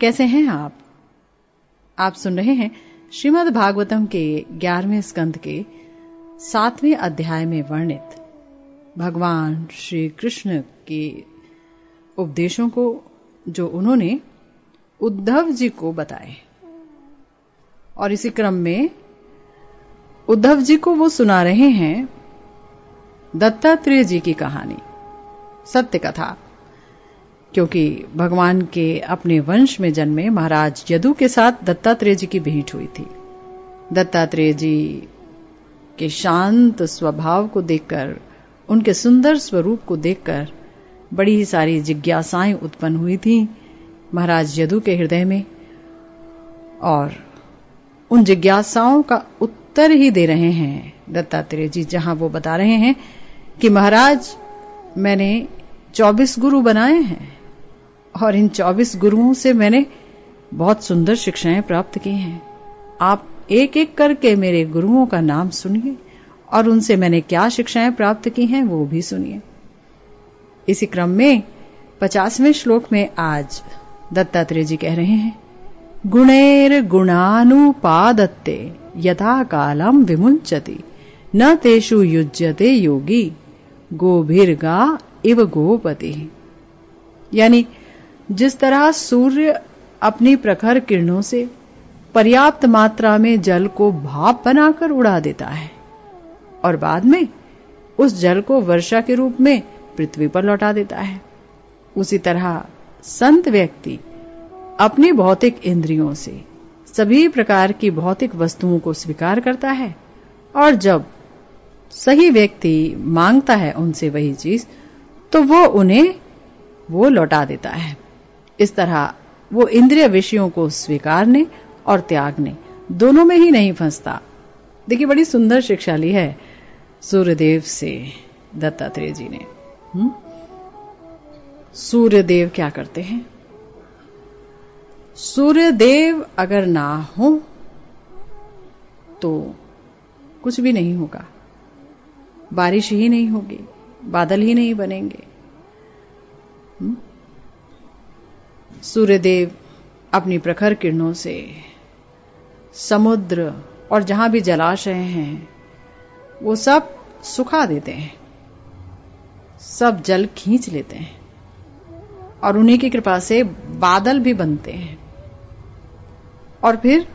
कैसे हैं आप? आप सुन रहे हैं श्रीमद् भागवतम के ग्यारहवें स्कंद के सातवें अध्याय में वर्णित। भगवान श्री कृष्ण के उपदेशों को जो उन्होंने उद्धव जी को बताए। और इसी क्रम में उद्धव जी को वो सुना रहे हैं दत्तात्रेय जी की कहानी, सत्य कथा। क्योंकि भगवान के अपने वंश में जन्मे महाराज यदु के साथ दत्तात्रेय जी की भेंट हुई थी। दत्तात्रेय जी के शांत स्वभाव को देखकर, उनके सुंदर स्वरूप को देखकर बड़ी ही सारी जिज्ञासाएँ उत्पन्न हुई थी महाराज यदु के हृदय में और उन जिज्ञासाओं का उत्तर ही दे रहे हैं दत्तात्रेय जी, जहाँ वो बता रहे हैं कि महाराज, मैंने चौबीस गुरु बनाए हैं। और इन चौबीस गुरुओं से मैंने बहुत सुंदर शिक्षाएँ प्राप्त की हैं। आप एक एक करके मेरे गुरुओं का नाम सुनिए और उनसे मैंने क्या शिक्षाएँ प्राप्त की हैं वो भी सुनिए। इसी क्रम में पचासवें श्लोक में आज दत्तात्रेय जी कह रहे हैं, गुणेर गुणानुपादत्ते यथा कालम विमुंचति न तेषु युज्यते योगी, गोभिर्गा इव गोपति। यानी जिस तरह सूर्य अपनी प्रखर किरणों से पर्याप्त मात्रा में जल को भाप बनाकर उड़ा देता है और बाद में उस जल को वर्षा के रूप में पृथ्वी पर लौटा देता है। उसी तरह संत व्यक्ति अपनी भौतिक इंद्रियों से सभी प्रकार की भौतिक वस्तुओं को स्वीकार करता है और जब सही व्यक्ति माँगता है उनसे वही चीज़ तो वो उन्हें वो लौटा देता है। इस तरह वो इंद्रिय विषयों को स्वीकारने और त्यागने, दोनों में ही नहीं फंसता। देखिए, बड़ी सुंदर शिक्षा ली है सूर्यदेव से दत्तात्रेय जी ने। हम्म? सूर्यदेव क्या करते हैं? सूर्यदेव अगर ना हो तो कुछ भी नहीं होगा। बारिश ही नहीं होगी, बादल ही नहीं बनेंगे। सूर्यदेव अपनी प्रखर किरणों से समुद्र और जहाँ भी जलाशय हैं, वो सब सुखा देते हैं। सब जल खींच लेते हैं और उन्हीं की कृपा से बादल भी बनते हैं। और फिर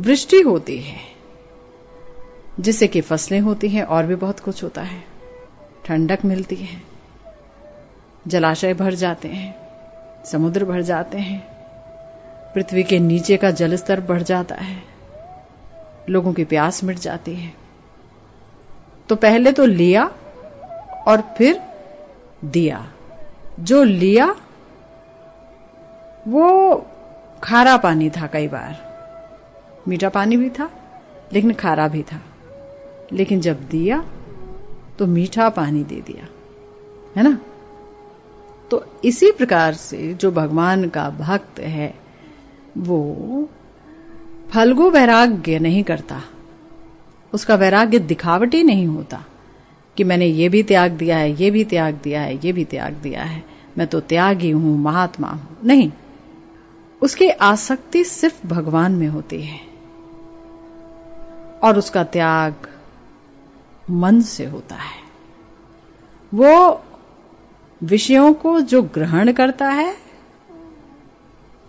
वृष्टि होती है, जिससे कि फ़सलें होती हैं और भी बहुत कुछ होता है। ठंडक मिलती है, जलाशय भर जाते हैं। समुद्र भर जाते हैं। पृथ्वी के नीचे का जल स्तर बढ़ जाता है। लोगों की प्यास मिट जाती है। तो पहले तो लिया और फिर दिया। जो लिया, वो खारा पानी था कई बार। मीठा पानी भी था, लेकिन खारा भी था। लेकिन जब दिया तो मीठा पानी दे दिया। है ना? तो इसी प्रकार से जो भगवान का भक्त है, वो फलगु वैराग्य नहीं करता। उसका वैराग्य दिखावटी नहीं होता कि मैंने ये भी त्याग दिया है, ये भी त्याग दिया है, ये भी त्याग दिया है। मैं तो त्यागी हूँ, महात्मा हूँ। नहीं, उसकी आसक्ति सिर्फ़ भगवान में होती है। और उसका त्याग मन से होता है। वो विषयों को जो ग्रहण करता है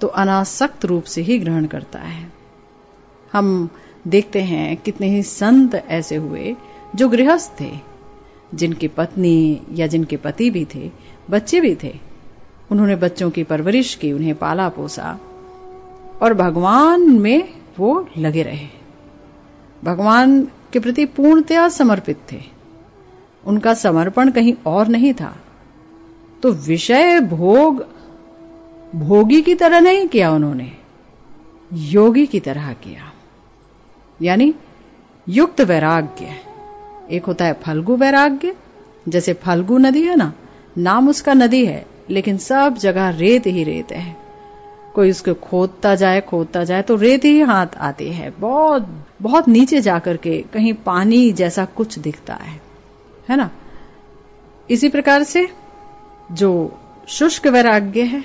तो अनासक्त रूप से ही ग्रहण करता है। हम देखते हैं कितने ही संत ऐसे हुए जो गृहस्थ थे, जिनकी पत्नी या जिनके पति भी थे, बच्चे भी थे। उन्होंने बच्चों की परवरिश की, उन्हें पाला पोसा और भगवान में वो लगे रहे। भगवान के प्रति पूर्णतया समर्पित थे। उनका समर्पण कहीं और नहीं था। तो विषय भोग, भोगी की तरह नहीं किया उन्होंने, योगी की तरह किया। यानी युक्त वैराग्य, एक होता है फल्गु वैराग्य, जैसे फल्गु नदी है ना, नाम उसका नदी है, लेकिन सब जगह रेत ही रेत है। कोई उसको खोदता जाए खोदता जाए तो रेत ही हाथ आती है। बहुत बहुत नीचे जाकर के कहीं पानी जैसा कुछ दिखता है। है ना? इसी प्रकार से जो शुष्क वैराग्य है,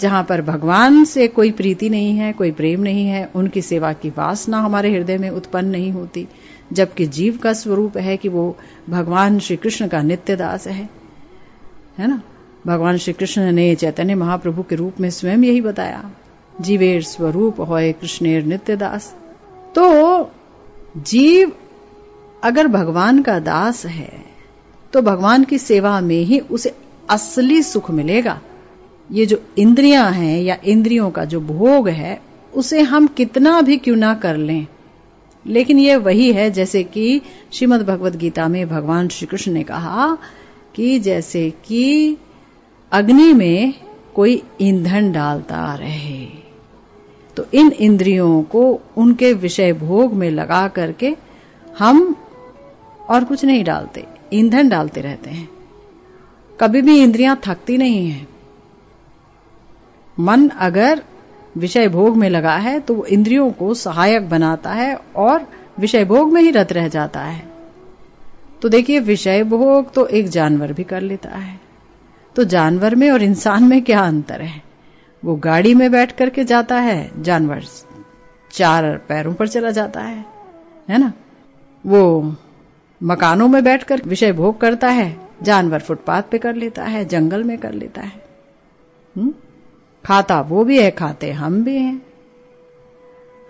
जहाँ पर भगवान से कोई प्रीति नहीं है, कोई प्रेम नहीं है, उनकी सेवा की वासना हमारे हृदय में उत्पन्न नहीं होती, जबकि जीव का स्वरूप है कि वो भगवान श्री कृष्ण का नित्य दास है। है ना? भगवान श्री कृष्ण ने चैतन्य महाप्रभु के रूप में स्वयं यही बताया, जीवेर स्वरूप होए कृष्णेर नित्य दास तो जीव अगर भगवान का दास है तो भगवान की सेवा में ही उसे असली सुख मिलेगा। ये जो इंद्रियाँ हैं या इंद्रियों का जो भोग है, उसे हम कितना भी क्यों ना कर लें। लेकिन ये वही है, जैसे कि श्रीमद् भगवत गीता में भगवान श्री कृष्ण ने कहा कि जैसे कि अग्नि में कोई ईंधन डालता रहे तो इन इंद्रियों को उनके विषय भोग में लगा करके हम और कुछ नहीं डालते, ईंधन डालते रहते हैं। कभी भी इंद्रियाँ थकती नहीं है। मन अगर विषय भोग में लगा है तो वो इंद्रियों को सहायक बनाता है और विषय भोग में ही रत रह जाता है। तो देखिए, विषय भोग तो एक जानवर भी कर लेता है। तो जानवर में और इंसान में क्या अंतर है? वो गाड़ी में बैठ करके जाता है, जानवर चार पैरों पर चला जाता है है ना? वो मकानों में बैठकर विषय भोग करता है जानवर फुटपाथ पे कर लेता है, जंगल में कर लेता है। हुँ? खाता वो भी है, खाते हम भी हैं।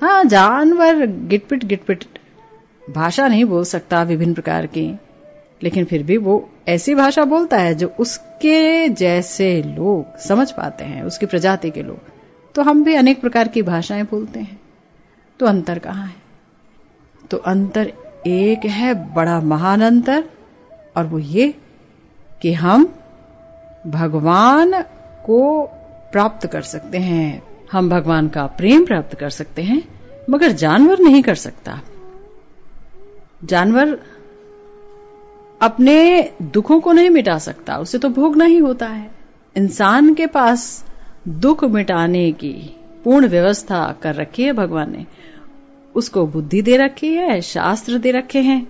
हाँ जानवर गिटपिट गिटपिट, भाषा नहीं बोल सकता विभिन्न प्रकार की, लेकिन फिर भी वो ऐसी भाषा बोलता है जो उसके जैसे लोग समझ पाते हैं, उसकी प्रजाति के लोग। तो हम भी अनेक प्रकार की भाषाएँ बोलते हैं। तो अंतर कहाँ है? तो अंतर एक है बड़ा महान अंतर, और वो ये कि हम भगवान को प्राप्त कर सकते हैं। हम भगवान का प्रेम प्राप्त कर सकते हैं, मगर जानवर नहीं कर सकता। जानवर अपने दुखों को नहीं मिटा सकता, उसे तो भोगना ही होता है। इंसान के पास दुख मिटाने की पूर्ण व्यवस्था कर रखी है भगवान ने। उसको बुद्धि दे रखी है, शास्त्र दे रखे हैं,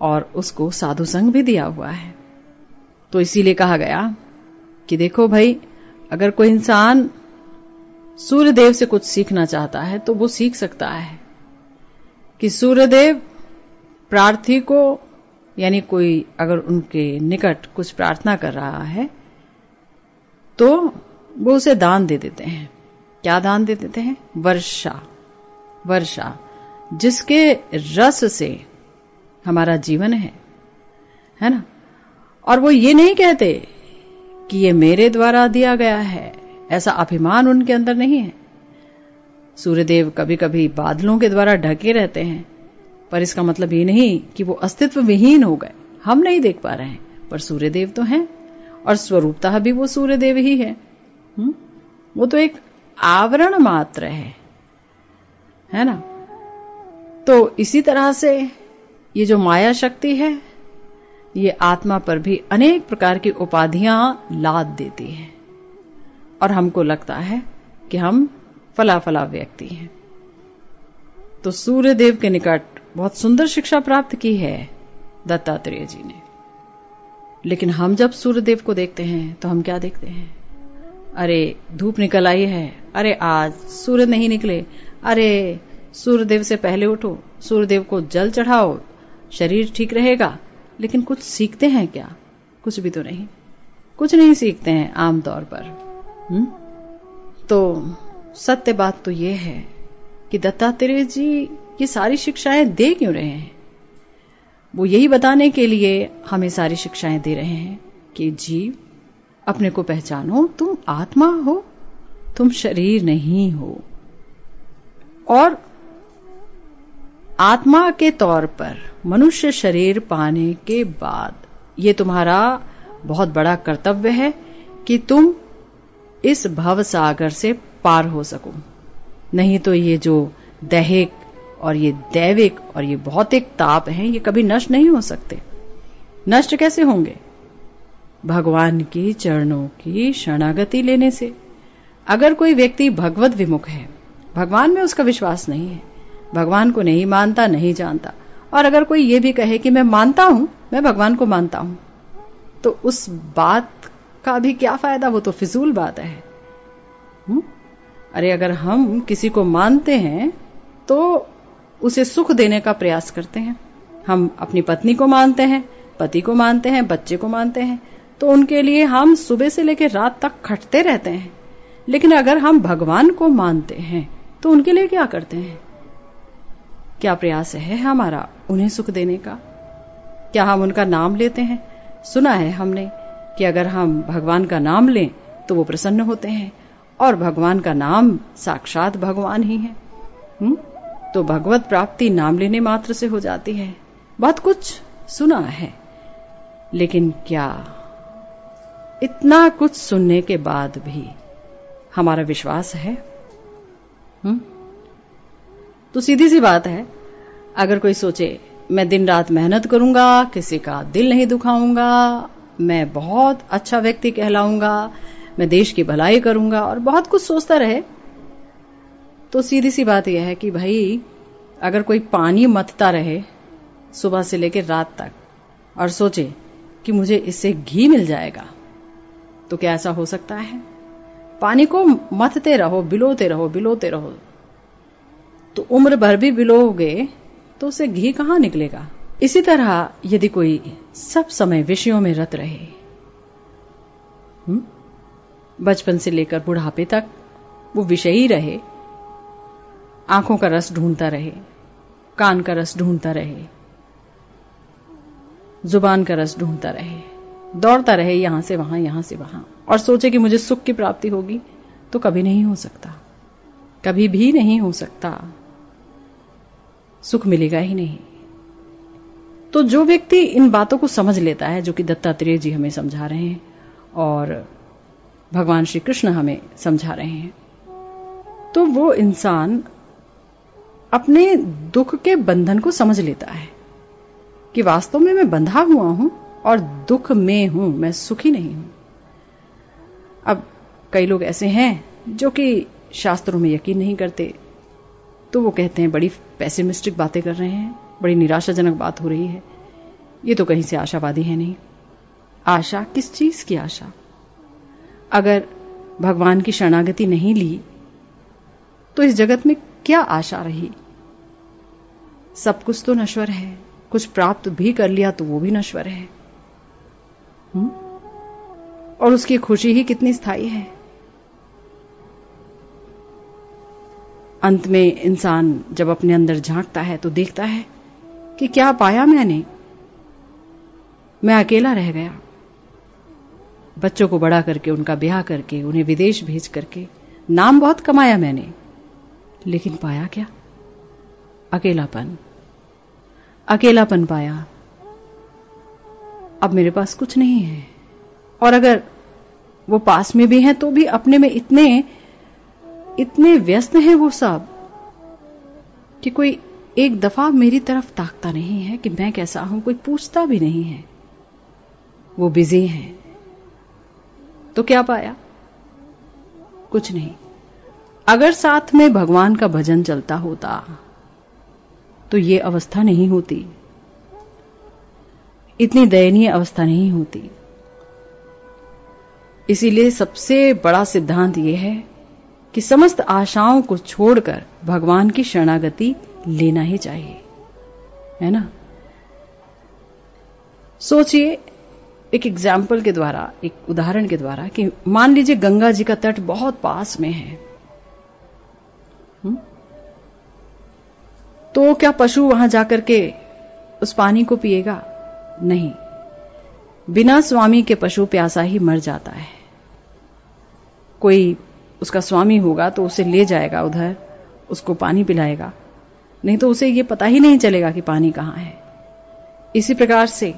और उसको साधु संग भी दिया हुआ है। तो इसीलिए कहा गया कि देखो भाई, अगर कोई इंसान सूर्यदेव से कुछ सीखना चाहता है तो वो सीख सकता है कि सूर्यदेव प्रार्थी को, यानी कोई अगर उनके निकट कुछ प्रार्थना कर रहा है तो वो उसे दान दे देते हैं। क्या दान दे देते हैं? वर्षा। वर्षा, जिसके रस से हमारा जीवन है। है ना? और वो ये नहीं कहते कि ये मेरे द्वारा दिया गया है। ऐसा अभिमान उनके अंदर नहीं है। सूर्यदेव कभी कभी बादलों के द्वारा ढके रहते हैं, पर इसका मतलब ये नहीं कि वो अस्तित्व विहीन हो गए। हम नहीं देख पा रहे हैं, पर सूर्यदेव तो हैं, और स्वरूपता भी वो सूर्यदेव ही है। हुँ? वो तो एक आवरण मात्र है है ना? तो इसी तरह से ये जो माया शक्ति है ये आत्मा पर भी अनेक प्रकार की उपाधियाँ लाद देती है। और हमको लगता है कि हम फला फला व्यक्ति हैं। तो सूर्यदेव के निकट बहुत सुंदर शिक्षा प्राप्त की है दत्तात्रेय जी ने। लेकिन हम जब सूर्यदेव को देखते हैं तो हम क्या देखते हैं? अरे, धूप निकल आई है। अरे, आज सूर्य नहीं निकले। अरे, सूर्यदेव से पहले उठो। सूर्यदेव को जल चढ़ाओ। शरीर ठीक रहेगा। लेकिन कुछ सीखते हैं क्या? कुछ भी तो नहीं। कुछ नहीं सीखते हैं आमतौर पर। हुँ? तो सत्य बात तो ये है कि दत्तात्रेय जी ये सारी शिक्षाएँ दे क्यों रहे हैं? वो यही बताने के लिए हमें सारी शिक्षाएँ दे रहे हैं कि जीव, अपने को पहचानो, तुम आत्मा हो, तुम शरीर नहीं हो। और आत्मा के तौर पर मनुष्य शरीर पाने के बाद, ये तुम्हारा बहुत बड़ा कर्तव्य है कि तुम इस भव सागर से पार हो सको। नहीं तो ये जो दैहिक और ये दैविक और ये भौतिक ताप हैं, ये कभी नष्ट नहीं हो सकते। नष्ट कैसे होंगे? भगवान की चरणों की शरणागति लेने से। अगर कोई व्यक्ति भगवत विमुख है, भगवान में उसका विश्वास नहीं है। भगवान को नहीं मानता, नहीं जानता। और अगर कोई ये भी कहे कि मैं मानता हूँ, मैं भगवान को मानता हूँ तो उस बात का भी क्या फ़ायदा? वो तो फिजूल बात है। हुँ? अरे अगर हम किसी को मानते हैं तो उसे सुख देने का प्रयास करते हैं। हम अपनी पत्नी को मानते हैं, पति को मानते हैं, बच्चे को मानते हैं तो उनके लिए हम सुबह से लेकर रात तक खटते रहते हैं। लेकिन अगर हम भगवान को मानते हैं तो उनके लिए क्या करते हैं? क्या प्रयास है हमारा उन्हें सुख देने का? क्या हम उनका नाम लेते हैं? सुना है हमने कि अगर हम भगवान का नाम लें तो वो प्रसन्न होते हैं, और भगवान का नाम साक्षात भगवान ही है। हुँ? तो भगवत प्राप्ति नाम लेने मात्र से हो जाती है। बहुत कुछ सुना है, लेकिन क्या इतना कुछ सुनने के बाद भी हमारा विश्वास है? हुँ? तो सीधी सी बात है, अगर कोई सोचे, मैं दिन रात मेहनत करूँगा, किसी का दिल नहीं दुखाऊँगा, मैं बहुत अच्छा व्यक्ति कहलाऊँगा, मैं देश की भलाई करूँगा, और बहुत कुछ सोचता रहे तो सीधी सी बात यह है कि भाई, अगर कोई पानी मतता रहे, सुबह से लेकर रात तक, और सोचे कि मुझे इससे घी मिल जाएगा तो क्या ऐसा हो सकता है? पानी को मतते रहो, बिलोते रहो बिलोते रहो तो उम्र भर भी बिलोगे तो उसे घी कहाँ निकलेगा? इसी तरह यदि कोई सब समय विषयों में रत रहे बचपन से लेकर बुढ़ापे तक वो विषय ही रहे, आँखों का रस ढूंढता रहे, कान का रस ढूंढता रहे, ज़ुबान का रस ढूंढता रहे, दौड़ता रहे यहाँ से वहाँ, यहाँ से वहाँ, और सोचे कि मुझे सुख की प्राप्ति होगी तो कभी नहीं हो सकता, कभी भी नहीं हो सकता। सुख मिलेगा ही नहीं। तो जो व्यक्ति इन बातों को समझ लेता है, जो कि दत्तात्रेय जी हमें समझा रहे हैं, और भगवान श्री कृष्ण हमें समझा रहे हैं तो वो इंसान अपने दुख के बंधन को समझ लेता है कि वास्तव में मैं बंधा हुआ हूँ और दुख में हूँ, मैं सुखी नहीं हूँ। अब कई लोग ऐसे हैं जो कि शास्त्रों में यकीन नहीं करते तो वो कहते हैं, बड़ी पैसिमिस्टिक बातें कर रहे हैं, बड़ी निराशाजनक बात हो रही है। ये तो कहीं से आशावादी है नहीं। आशा? किस चीज़ की आशा? अगर भगवान की शरणागति नहीं ली तो इस जगत में क्या आशा रही? सब कुछ तो नश्वर है। कुछ प्राप्त भी कर लिया तो वो भी नश्वर है। हुँ? और उसकी खुशी ही कितनी स्थायी है। अंत में इंसान जब अपने अंदर झांकता है तो देखता है कि क्या पाया मैंने। मैं अकेला रह गया। बच्चों को बड़ा करके, उनका ब्याह करके, उन्हें विदेश भेज करके नाम बहुत कमाया मैंने, लेकिन पाया क्या? अकेलापन। अकेलापन पाया। अब मेरे पास कुछ नहीं है। और अगर वो पास में भी हैं तो भी अपने में इतने इतने व्यस्त हैं वो सब कि कोई एक दफ़ा मेरी तरफ़ ताकता नहीं है कि मैं कैसा हूँ, कोई पूछता भी नहीं है। वो बिज़ी हैं। तो क्या पाया? कुछ नहीं। अगर साथ में भगवान का भजन चलता होता तो ये अवस्था नहीं होती। इतनी दयनीय अवस्था नहीं होती। इसीलिए सबसे बड़ा सिद्धांत यह है कि समस्त आशाओं को छोड़कर भगवान की शरणागति लेना ही चाहिए। है ना? सोचिए, एक एग्ज़ाम्पल के द्वारा, एक उदाहरण के द्वारा कि मान लीजिए गंगा जी का तट बहुत पास में है। हुँ? तो क्या पशु वहाँ जाकर के उस पानी को पिएगा? नहीं। बिना स्वामी के पशु प्यासा ही मर जाता है। कोई उसका स्वामी होगा तो उसे ले जाएगा उधर, उसको पानी पिलाएगा। नहीं तो उसे ये पता ही नहीं चलेगा कि पानी कहाँ है। इसी प्रकार से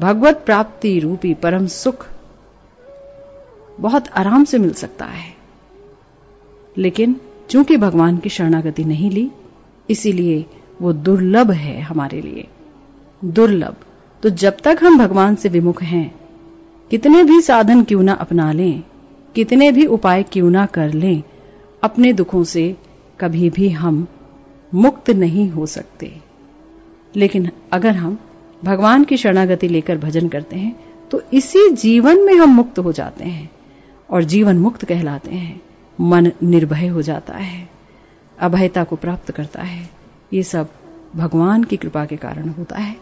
भगवत प्राप्ति रूपी परम सुख बहुत आराम से मिल सकता है। लेकिन चूँकि भगवान की शरणागति नहीं ली, इसीलिए वो दुर्लभ है हमारे लिए। दुर्लभ। तो जब तक हम भगवान से विमुख हैं, कितने भी साधन क्यों ना अपना लें कितने भी उपाय क्यों ना कर लें, अपने दुखों से कभी भी हम मुक्त नहीं हो सकते। लेकिन अगर हम भगवान की शरणागति लेकर भजन करते हैं तो इसी जीवन में हम मुक्त हो जाते हैं और जीवन मुक्त कहलाते हैं। मन निर्भय हो जाता है, अभयता को प्राप्त करता है। ये सब भगवान की कृपा के कारण होता है।